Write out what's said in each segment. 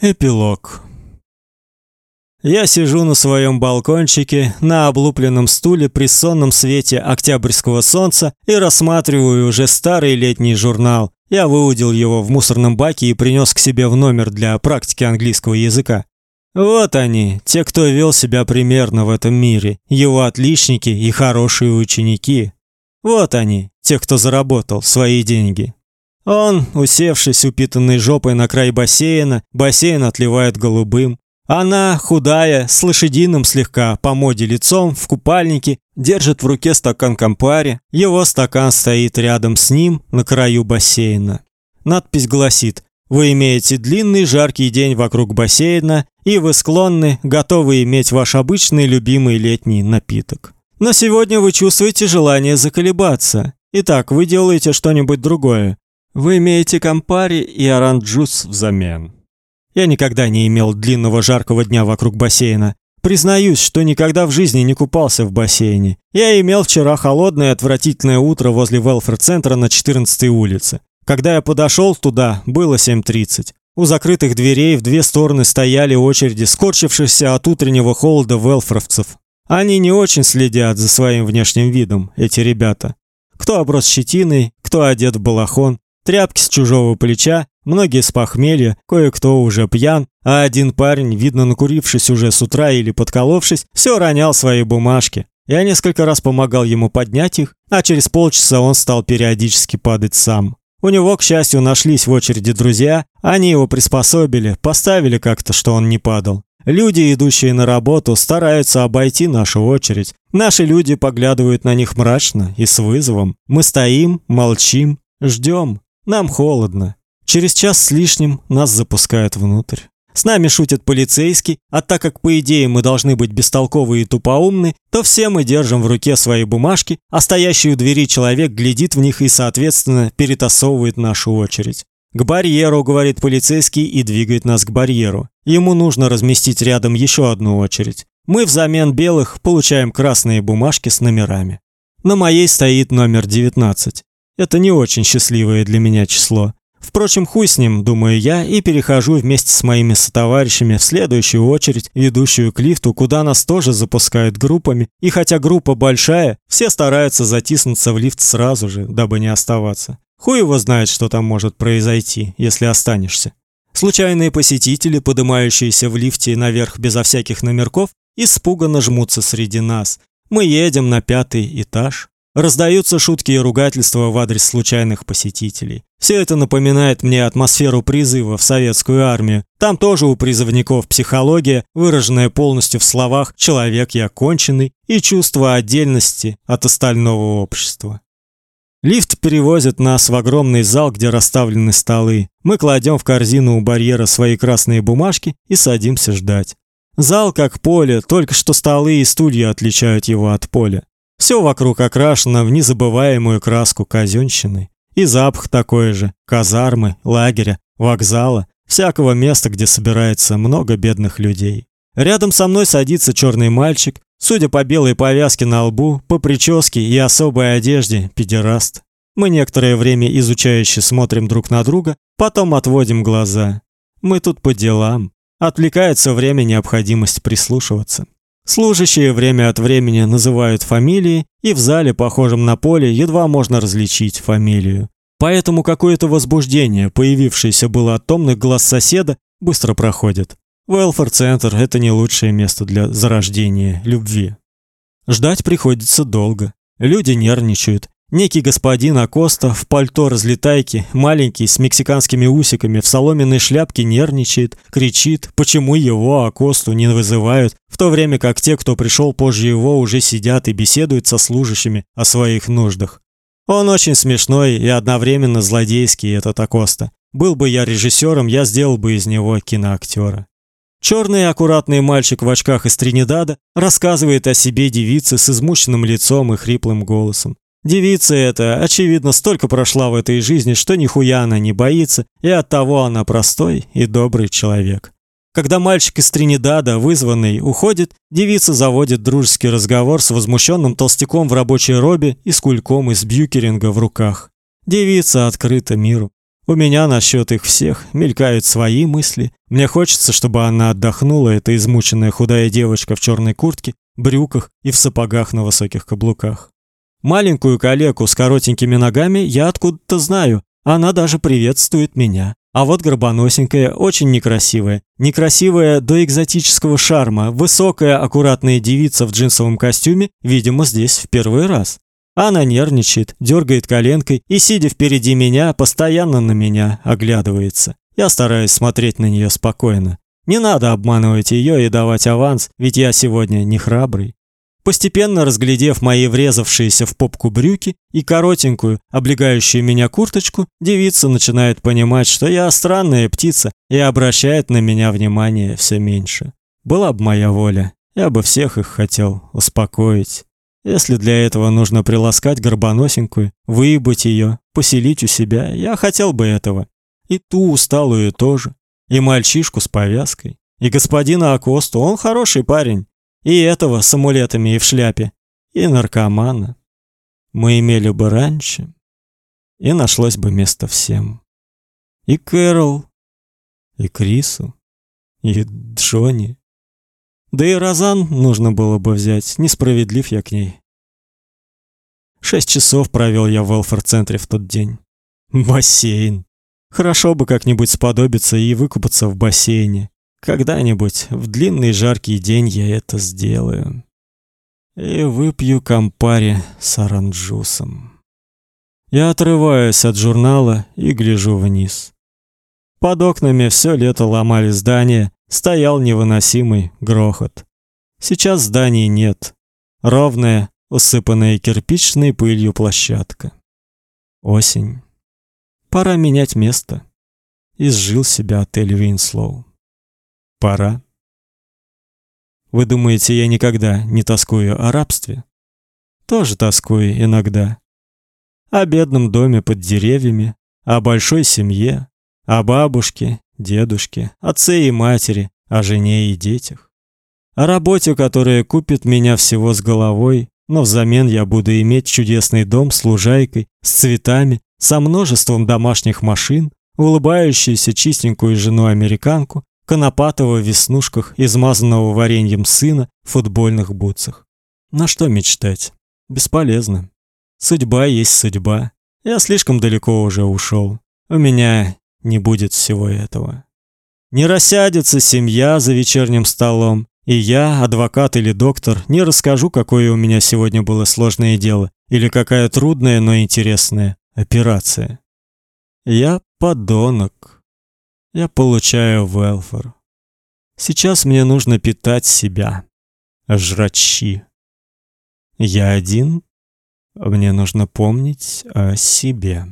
Эпилог. Я сижу на своем балкончике на облупленном стуле при сонном свете октябрьского солнца и рассматриваю уже старый летний журнал. Я выудил его в мусорном баке и принес к себе в номер для практики английского языка. Вот они, те, кто вел себя примерно в этом мире, его отличники и хорошие ученики. Вот они, те, кто заработал свои деньги. Он, усевшись упитанной жопой на край бассейна, бассейн отливает голубым. Она, худая, с лошадиным слегка по моде лицом, в купальнике, держит в руке стакан кампари. Его стакан стоит рядом с ним на краю бассейна. Надпись гласит: вы имеете длинный жаркий день вокруг бассейна, и вы склонны, готовы иметь ваш обычный любимый летний напиток. Но сегодня вы чувствуете желание заколебаться. Итак, вы делаете что-нибудь другое. Вы имеете кампари и оранжус взамен. Я никогда не имел длинного жаркого дня вокруг бассейна. Признаюсь, что никогда в жизни не купался в бассейне. Я имел вчера холодное отвратительное утро возле Велфер-центра на 14-й улице. Когда я подошел туда, было 7:30. У закрытых дверей в две стороны стояли очереди скорчившихся от утреннего холода велфоровцев. Они не очень следят за своим внешним видом, эти ребята. Кто оброс щетиной, кто одет в балахон, Тряпки с чужого плеча, многие с похмелья, кое-кто уже пьян, а один парень, видно накурившись уже с утра или подколовшись, все ронял свои бумажки. Я несколько раз помогал ему поднять их, а через полчаса он стал периодически падать сам. У него, к счастью, нашлись в очереди друзья, они его приспособили, поставили как-то, что он не падал. Люди, идущие на работу, стараются обойти нашу очередь. Наши люди поглядывают на них мрачно и с вызовом. Мы стоим, молчим, ждем. Нам холодно. Через час с лишним нас запускают внутрь. С нами шутит полицейский, а так как по идее мы должны быть бестолковые и тупоумны, то все мы держим в руке свои бумажки, а стоящий у двери человек глядит в них и, соответственно, перетасовывает нашу очередь. К барьеру, говорит полицейский и двигает нас к барьеру. Ему нужно разместить рядом еще одну очередь. Мы взамен белых получаем красные бумажки с номерами. На моей стоит номер 19. Это не очень счастливое для меня число. Впрочем, хуй с ним, думаю я, и перехожу вместе с моими сотоварищами в следующую очередь, ведущую к лифту, куда нас тоже запускают группами. И хотя группа большая, все стараются затиснуться в лифт сразу же, дабы не оставаться. Хуй его знает, что там может произойти, если останешься. Случайные посетители, поднимающиеся в лифте наверх безо всяких номерков, испуганно жмутся среди нас. Мы едем на пятый этаж. Раздаются шутки и ругательства в адрес случайных посетителей. Все это напоминает мне атмосферу призыва в советскую армию. Там тоже у призывников психология, выраженная полностью в словах «человек я конченый» и чувство отдельности от остального общества. Лифт перевозит нас в огромный зал, где расставлены столы. Мы кладем в корзину у барьера свои красные бумажки и садимся ждать. Зал как поле, только что столы и стулья отличают его от поля. Все вокруг окрашено в незабываемую краску казенщины. И запах такой же: казармы, лагеря, вокзала, всякого места, где собирается много бедных людей. Рядом со мной садится черный мальчик, судя по белой повязке на лбу, по прическе и особой одежде, педераст. Мы некоторое время изучающе смотрим друг на друга, потом отводим глаза. Мы тут по делам. Отвлекается время необходимость прислушиваться. Служащие время от времени называют фамилии, и в зале, похожем на поле, едва можно различить фамилию. Поэтому какое-то возбуждение, появившееся было от томных глаз соседа, быстро проходит. Велфор-центр это не лучшее место для зарождения любви. Ждать приходится долго. Люди нервничают, Некий господин Акоста в пальто разлетайки, маленький, с мексиканскими усиками, в соломенной шляпке нервничает, кричит, почему его Акосту не вызывают, в то время как те, кто пришел позже его, уже сидят и беседуют со служащими о своих нуждах. Он очень смешной и одновременно злодейский этот Акоста. Был бы я режиссером, я сделал бы из него киноактера. Черный аккуратный мальчик в очках из Тринидада рассказывает о себе девице с измученным лицом и хриплым голосом. Девица эта, очевидно, столько прошла в этой жизни, что нихуя она не боится, и оттого она простой и добрый человек. Когда мальчик из Тринидада, вызванный, уходит, девица заводит дружеский разговор с возмущенным толстяком в рабочей робе и с кульком из бьюкеринга в руках. Девица открыта миру. У меня насчет их всех мелькают свои мысли. Мне хочется, чтобы она отдохнула, эта измученная худая девочка в черной куртке, брюках и в сапогах на высоких каблуках. Маленькую калеку с коротенькими ногами я откуда-то знаю. Она даже приветствует меня. А вот горбоносенькая, очень некрасивая. Некрасивая до экзотического шарма, высокая, аккуратная девица в джинсовом костюме, видимо, здесь в первый раз. Она нервничает, дергает коленкой и, сидя впереди меня, постоянно на меня оглядывается. Я стараюсь смотреть на нее спокойно. Не надо обманывать ее и давать аванс, ведь я сегодня не храбрый. Постепенно разглядев мои врезавшиеся в попку брюки и коротенькую, облегающую меня курточку, девица начинает понимать, что я странная птица и обращает на меня внимание все меньше. Была бы моя воля, я бы всех их хотел успокоить. Если для этого нужно приласкать горбоносенькую, выебать ее, поселить у себя, я хотел бы этого. И ту усталую тоже, и мальчишку с повязкой, и господина Акосту, он хороший парень, и этого с амулетами и в шляпе, и наркомана. Мы имели бы раньше, и нашлось бы место всем. И Кэрол, и Крису, и Джонни, да и Розан нужно было бы взять, несправедлив я к ней. Шесть часов провел я в Велфор-центре в тот день. Бассейн. Хорошо бы как-нибудь сподобиться и выкупаться в бассейне. Когда-нибудь в длинный жаркий день я это сделаю. И выпью кампари с оранжусом. Я отрываюсь от журнала и гляжу вниз. Под окнами все лето ломали здания, стоял невыносимый грохот. Сейчас зданий нет. Ровная, усыпанная кирпичной пылью площадка. Осень. Пора менять место. Изжил себя отель Винслоу. Пора. Вы думаете, я никогда не тоскую о рабстве? Тоже тоскую иногда. О бедном доме под деревьями, о большой семье, о бабушке дедушке, отце и матери, о жене и детях. О работе, которая купит меня всего с головой, но взамен я буду иметь чудесный дом с лужайкой, с цветами, со множеством домашних машин, улыбающуюся чистенькую жену-американку, конопатого в веснушках, измазанного вареньем сына в футбольных бутсах. На что мечтать? Бесполезно. Судьба есть судьба. Я слишком далеко уже ушел. У меня не будет всего этого. Не рассядется семья за вечерним столом, и я, адвокат или доктор, не расскажу, какое у меня сегодня было сложное дело или какая трудная, но интересная операция. Я подонок. Я получаю велфор. Сейчас мне нужно питать себя. Жрачи. Я один. Мне нужно помнить о себе.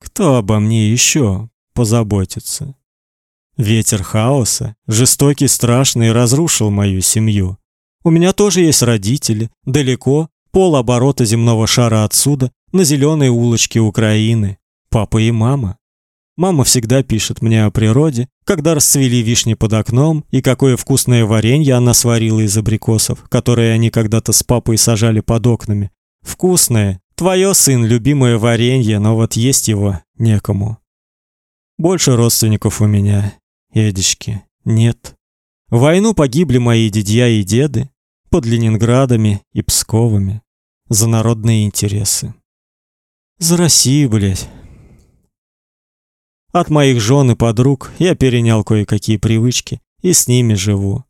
Кто обо мне еще позаботится? Ветер хаоса, жестокий, страшный, разрушил мою семью. У меня тоже есть родители, далеко, полоборота земного шара отсюда, на зеленой улочке Украины. Папа и мама. Мама всегда пишет мне о природе, когда расцвели вишни под окном и какое вкусное варенье она сварила из абрикосов, которые они когда-то с папой сажали под окнами. Вкусное, Твое, сын, любимое варенье, но вот есть его некому. Больше родственников у меня, Эдички, нет. В войну погибли мои дедья и деды под Ленинградами и Псковами за народные интересы. За Россию, блядь. От моих жен и подруг я перенял кое-какие привычки и с ними живу.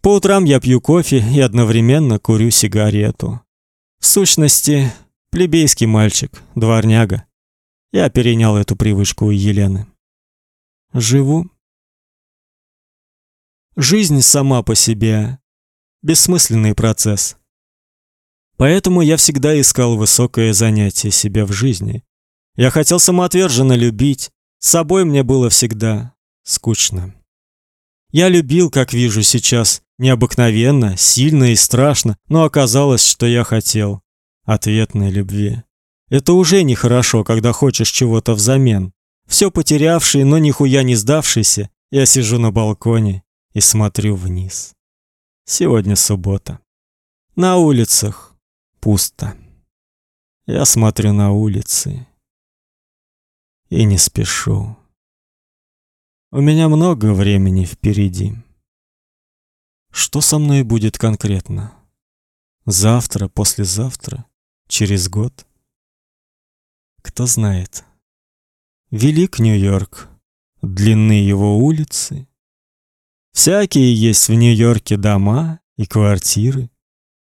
По утрам я пью кофе и одновременно курю сигарету. В сущности, Плебейский мальчик, дворняга. Я перенял эту привычку у Елены. Живу. Жизнь сама по себе бессмысленный процесс. Поэтому я всегда искал высокое занятие себе в жизни. Я хотел самоотверженно любить, с собой мне было всегда скучно. Я любил, как вижу сейчас, необыкновенно, сильно и страшно, но оказалось, что я хотел ответной любви. Это уже нехорошо, когда хочешь чего-то взамен. Все потерявший, но нихуя не сдавшийся, я сижу на балконе и смотрю вниз. Сегодня суббота. На улицах пусто. Я смотрю на улицы и не спешу. У меня много времени впереди. Что со мной будет конкретно? Завтра, послезавтра, через год? Кто знает. Велик Нью-Йорк, длинны его улицы. Всякие есть в Нью-Йорке дома и квартиры.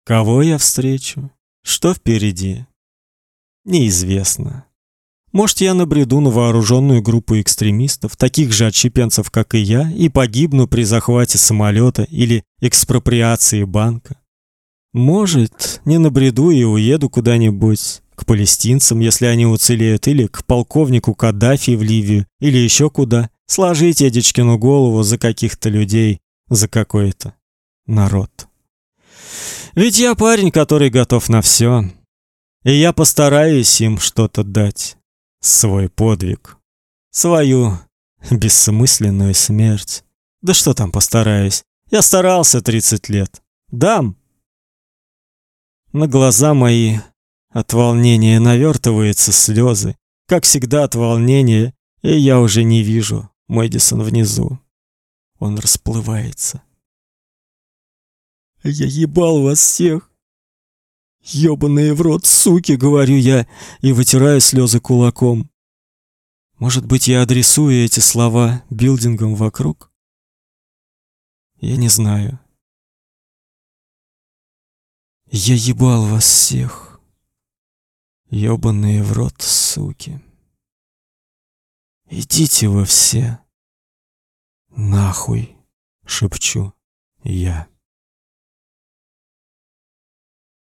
Кого я встречу? Что впереди? Неизвестно. Может, я набреду на вооруженную группу экстремистов, таких же отщепенцев, как и я, и погибну при захвате самолета или экспроприации банка. Может, не набреду и уеду куда-нибудь к палестинцам, если они уцелеют, или к полковнику Каддафи в Ливию, или еще куда. Сложить дедечкину голову за каких-то людей, за какой-то народ. Ведь я парень, который готов на все, и я постараюсь им что-то дать свой подвиг, свою бессмысленную смерть. Да что там постараюсь? Я старался 30 лет. Дам. На глаза мои от волнения навертываются слезы, как всегда от волнения, и я уже не вижу Мэдисон внизу. Он расплывается. Я ебал вас всех. Ёбаные в рот суки, говорю я и вытираю слезы кулаком. Может быть, я адресую эти слова билдингам вокруг? Я не знаю. Я ебал вас всех. Ёбаные в рот суки. Идите вы все. Нахуй, шепчу я.